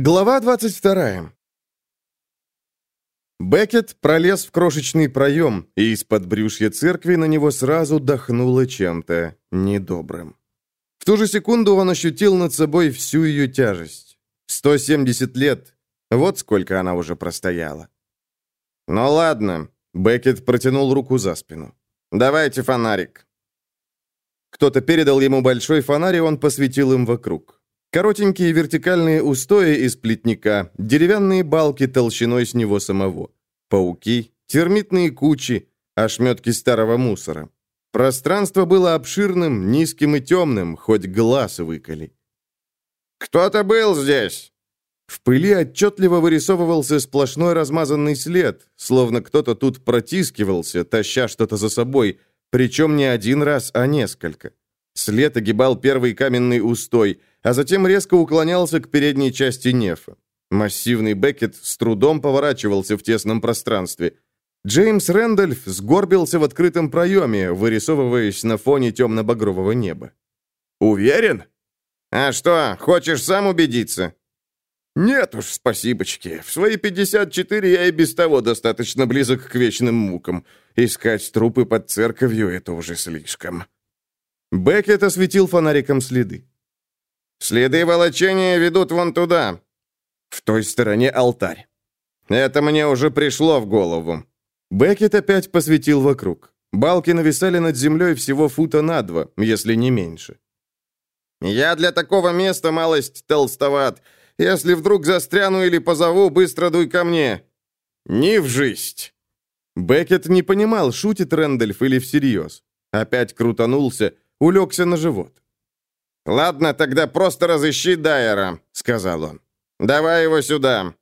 Глава 22. Беккет пролез в крошечный проем, и из-под брюшья церкви на него сразу дохнуло чем-то недобрым. В ту же секунду он ощутил над собой всю ее тяжесть. 170 лет. Вот сколько она уже простояла. «Ну ладно», — Беккет протянул руку за спину. «Давайте фонарик». Кто-то передал ему большой фонарь, и он посветил им вокруг. Коротенькие вертикальные устои из плетника, деревянные балки толщиной с него самого, пауки, термитные кучи, ошметки старого мусора. Пространство было обширным, низким и темным, хоть глаз выколи. «Кто-то был здесь!» В пыли отчетливо вырисовывался сплошной размазанный след, словно кто-то тут протискивался, таща что-то за собой, причем не один раз, а несколько. След огибал первый каменный устой, а затем резко уклонялся к передней части нефа. Массивный Беккет с трудом поворачивался в тесном пространстве. Джеймс Рэндольф сгорбился в открытом проеме, вырисовываясь на фоне темно-багрового неба. «Уверен?» «А что, хочешь сам убедиться?» «Нет уж, спасибочки. В свои 54 я и без того достаточно близок к вечным мукам. Искать трупы под церковью — это уже слишком». Беккет осветил фонариком следы. «Следы волочения ведут вон туда». В той стороне алтарь. «Это мне уже пришло в голову». Беккет опять посветил вокруг. Балки нависали над землей всего фута на два, если не меньше. «Я для такого места малость толстоват. Если вдруг застряну или позову, быстро дуй ко мне». «Не в жизнь». Беккет не понимал, шутит Рэндольф или всерьез. Опять крутанулся, улегся на живот. «Ладно, тогда просто разыщи Дайера», — сказал он. «Давай его сюда».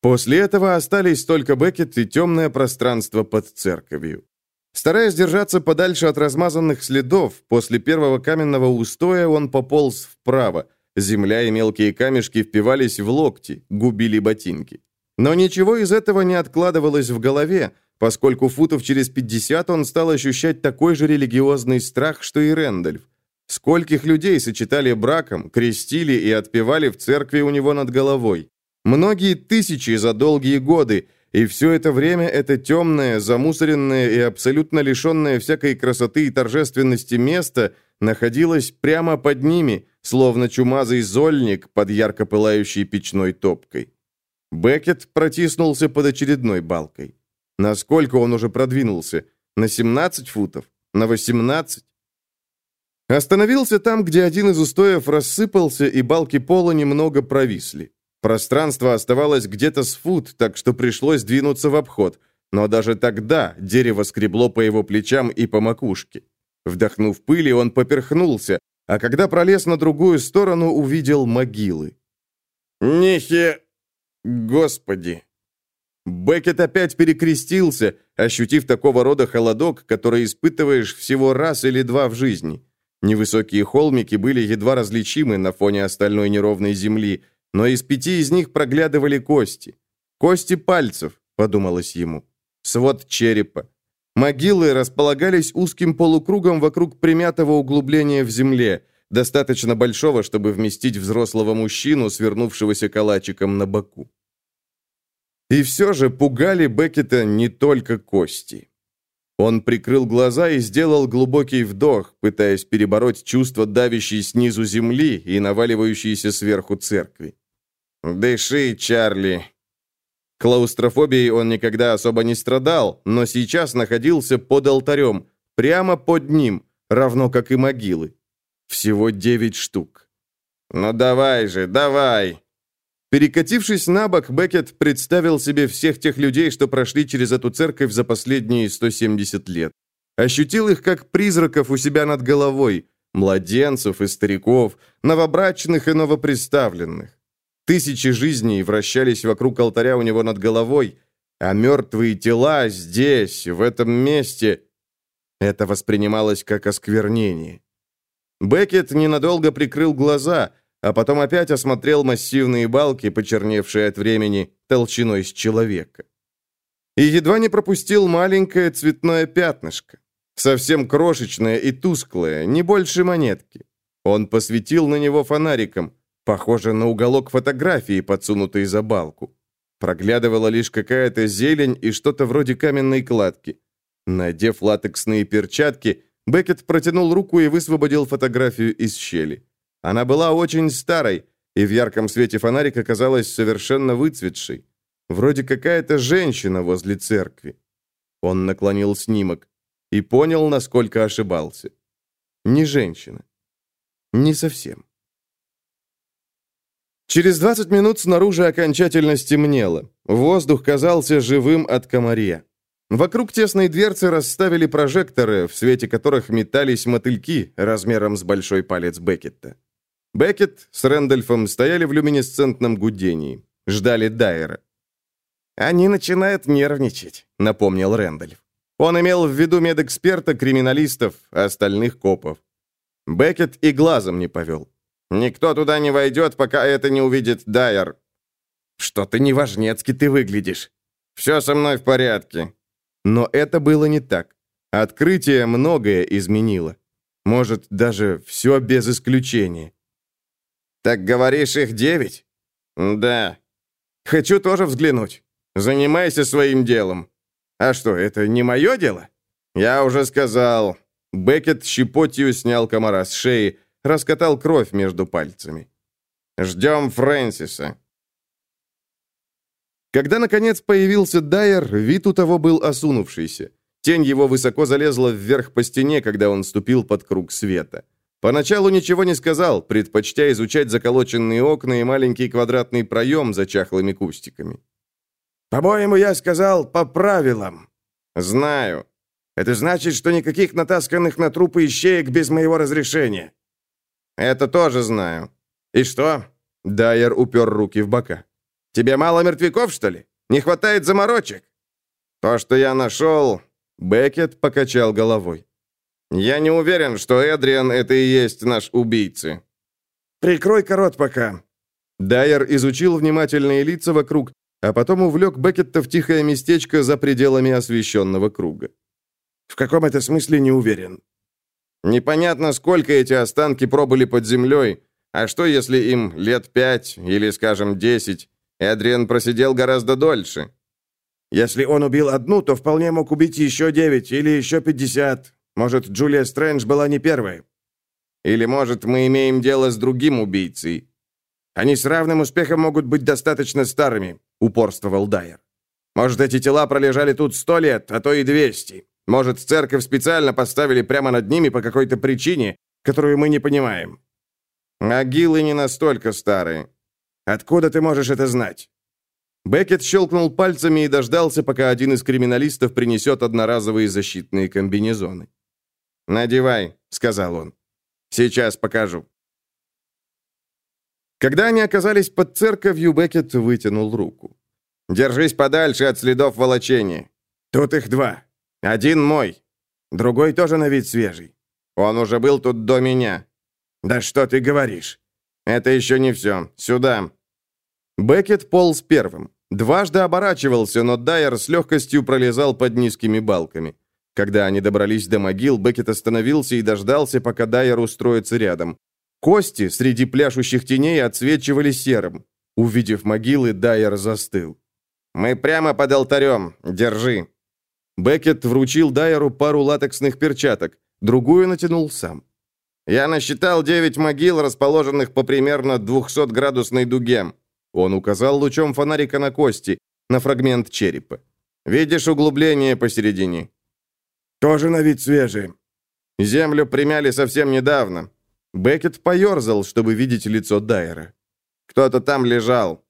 После этого остались только Беккет и темное пространство под церковью. Стараясь держаться подальше от размазанных следов, после первого каменного устоя он пополз вправо. Земля и мелкие камешки впивались в локти, губили ботинки. Но ничего из этого не откладывалось в голове, поскольку футов через 50 он стал ощущать такой же религиозный страх, что и Рэндольф. Скольких людей сочетали браком, крестили и отпевали в церкви у него над головой. Многие тысячи за долгие годы, и все это время это темное, замусоренное и абсолютно лишенное всякой красоты и торжественности место находилось прямо под ними, словно чумазый зольник под ярко пылающей печной топкой. Беккет протиснулся под очередной балкой. Насколько он уже продвинулся? На 17 футов? На 18? Остановился там, где один из устоев рассыпался, и балки пола немного провисли. Пространство оставалось где-то с фут, так что пришлось двинуться в обход. Но даже тогда дерево скребло по его плечам и по макушке. Вдохнув пыли, он поперхнулся, а когда пролез на другую сторону, увидел могилы. «Нихе... Господи!» Беккет опять перекрестился, ощутив такого рода холодок, который испытываешь всего раз или два в жизни. Невысокие холмики были едва различимы на фоне остальной неровной земли, но из пяти из них проглядывали кости. «Кости пальцев», — подумалось ему. «Свод черепа». Могилы располагались узким полукругом вокруг примятого углубления в земле, достаточно большого, чтобы вместить взрослого мужчину, свернувшегося калачиком на боку. И все же пугали Беккета не только кости. Он прикрыл глаза и сделал глубокий вдох, пытаясь перебороть чувство давящей снизу земли и наваливающейся сверху церкви. «Дыши, Чарли!» Клаустрофобией он никогда особо не страдал, но сейчас находился под алтарем, прямо под ним, равно как и могилы. Всего девять штук. «Ну давай же, давай!» Перекатившись на бок, Беккет представил себе всех тех людей, что прошли через эту церковь за последние 170 лет. Ощутил их как призраков у себя над головой, младенцев и стариков, новобрачных и новоприставленных. Тысячи жизней вращались вокруг алтаря у него над головой, а мертвые тела здесь, в этом месте... Это воспринималось как осквернение. Беккет ненадолго прикрыл глаза — а потом опять осмотрел массивные балки, почерневшие от времени, толщиной с человека. И едва не пропустил маленькое цветное пятнышко, совсем крошечное и тусклое, не больше монетки. Он посветил на него фонариком, Похоже на уголок фотографии, подсунутой за балку. Проглядывала лишь какая-то зелень и что-то вроде каменной кладки. Надев латексные перчатки, Беккет протянул руку и высвободил фотографию из щели. Она была очень старой, и в ярком свете фонарика казалась совершенно выцветшей. Вроде какая-то женщина возле церкви. Он наклонил снимок и понял, насколько ошибался. Не женщина. Не совсем. Через 20 минут снаружи окончательно стемнело. Воздух казался живым от комарья. Вокруг тесной дверцы расставили прожекторы, в свете которых метались мотыльки размером с большой палец Беккетта. Беккет с Рэндольфом стояли в люминесцентном гудении. Ждали Дайера. «Они начинают нервничать», — напомнил Рэндольф. Он имел в виду медэксперта, криминалистов, остальных копов. Беккет и глазом не повел. «Никто туда не войдет, пока это не увидит Дайер». «Что-то неважнецки ты выглядишь». «Все со мной в порядке». Но это было не так. Открытие многое изменило. Может, даже все без исключения. «Так говоришь, их девять?» «Да». «Хочу тоже взглянуть. Занимайся своим делом». «А что, это не мое дело?» «Я уже сказал». Беккет щепотью снял комара с шеи, раскатал кровь между пальцами. «Ждем Фрэнсиса». Когда, наконец, появился Дайер, вид у того был осунувшийся. Тень его высоко залезла вверх по стене, когда он ступил под круг света. Поначалу ничего не сказал, предпочтя изучать заколоченные окна и маленький квадратный проем за чахлыми кустиками. «По-моему, я сказал по правилам». «Знаю. Это значит, что никаких натасканных на трупы ищеек без моего разрешения». «Это тоже знаю». «И что?» Дайер упер руки в бока. «Тебе мало мертвяков, что ли? Не хватает заморочек?» «То, что я нашел...» Беккет покачал головой. «Я не уверен, что Эдриан — это и есть наш убийца». «Прикрой-ка рот пока». Дайер изучил внимательные лица вокруг, а потом увлек Беккетта в тихое местечко за пределами освещенного круга. «В каком это смысле не уверен?» «Непонятно, сколько эти останки пробыли под землей, а что, если им лет пять или, скажем, десять? Эдриан просидел гораздо дольше». «Если он убил одну, то вполне мог убить еще девять или еще пятьдесят. Может, Джулия Стрэндж была не первой?» «Или, может, мы имеем дело с другим убийцей?» «Они с равным успехом могут быть достаточно старыми», — упорствовал Дайер. «Может, эти тела пролежали тут сто лет, а то и двести. Может, церковь специально поставили прямо над ними по какой-то причине, которую мы не понимаем». «Могилы не настолько старые». «Откуда ты можешь это знать?» Беккет щелкнул пальцами и дождался, пока один из криминалистов принесет одноразовые защитные комбинезоны. «Надевай», — сказал он. «Сейчас покажу». Когда они оказались под церковью, Беккет вытянул руку. «Держись подальше от следов волочения. Тут их два. Один мой. Другой тоже на вид свежий. Он уже был тут до меня». «Да что ты говоришь?» «Это еще не все. Сюда». Беккет полз первым. Дважды оборачивался, но Дайер с легкостью пролезал под низкими балками. Когда они добрались до могил, Беккет остановился и дождался, пока Дайер устроится рядом. Кости среди пляшущих теней отсвечивали серым. Увидев могилы, Дайер застыл. «Мы прямо под алтарем. Держи». Беккет вручил Дайеру пару латексных перчаток, другую натянул сам. «Я насчитал девять могил, расположенных по примерно 200-градусной дуге». Он указал лучом фонарика на кости, на фрагмент черепа. «Видишь углубление посередине?» «Тоже на вид свежие». «Землю примяли совсем недавно. Беккет поерзал, чтобы видеть лицо Дайера. Кто-то там лежал.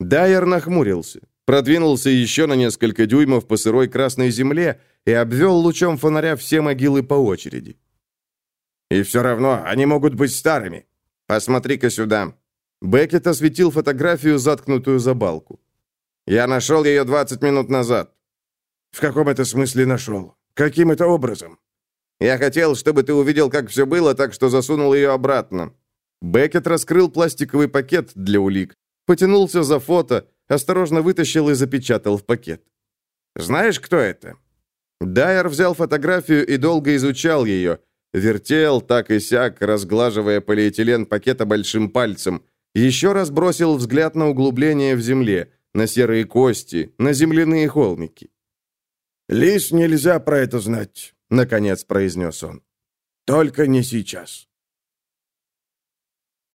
Дайер нахмурился, продвинулся еще на несколько дюймов по сырой красной земле и обвел лучом фонаря все могилы по очереди. «И все равно они могут быть старыми. Посмотри-ка сюда». Беккет осветил фотографию, заткнутую за балку. «Я нашел ее 20 минут назад». «В каком это смысле нашел? Каким это образом? Я хотел, чтобы ты увидел, как все было, так что засунул ее обратно. Бекет раскрыл пластиковый пакет для улик, потянулся за фото, осторожно вытащил и запечатал в пакет. Знаешь, кто это? Дайер взял фотографию и долго изучал ее, вертел так и сяк, разглаживая полиэтилен пакета большим пальцем. Еще раз бросил взгляд на углубление в земле, на серые кости, на земляные холмики. «Лис нельзя про это знать», — наконец произнес он. «Только не сейчас».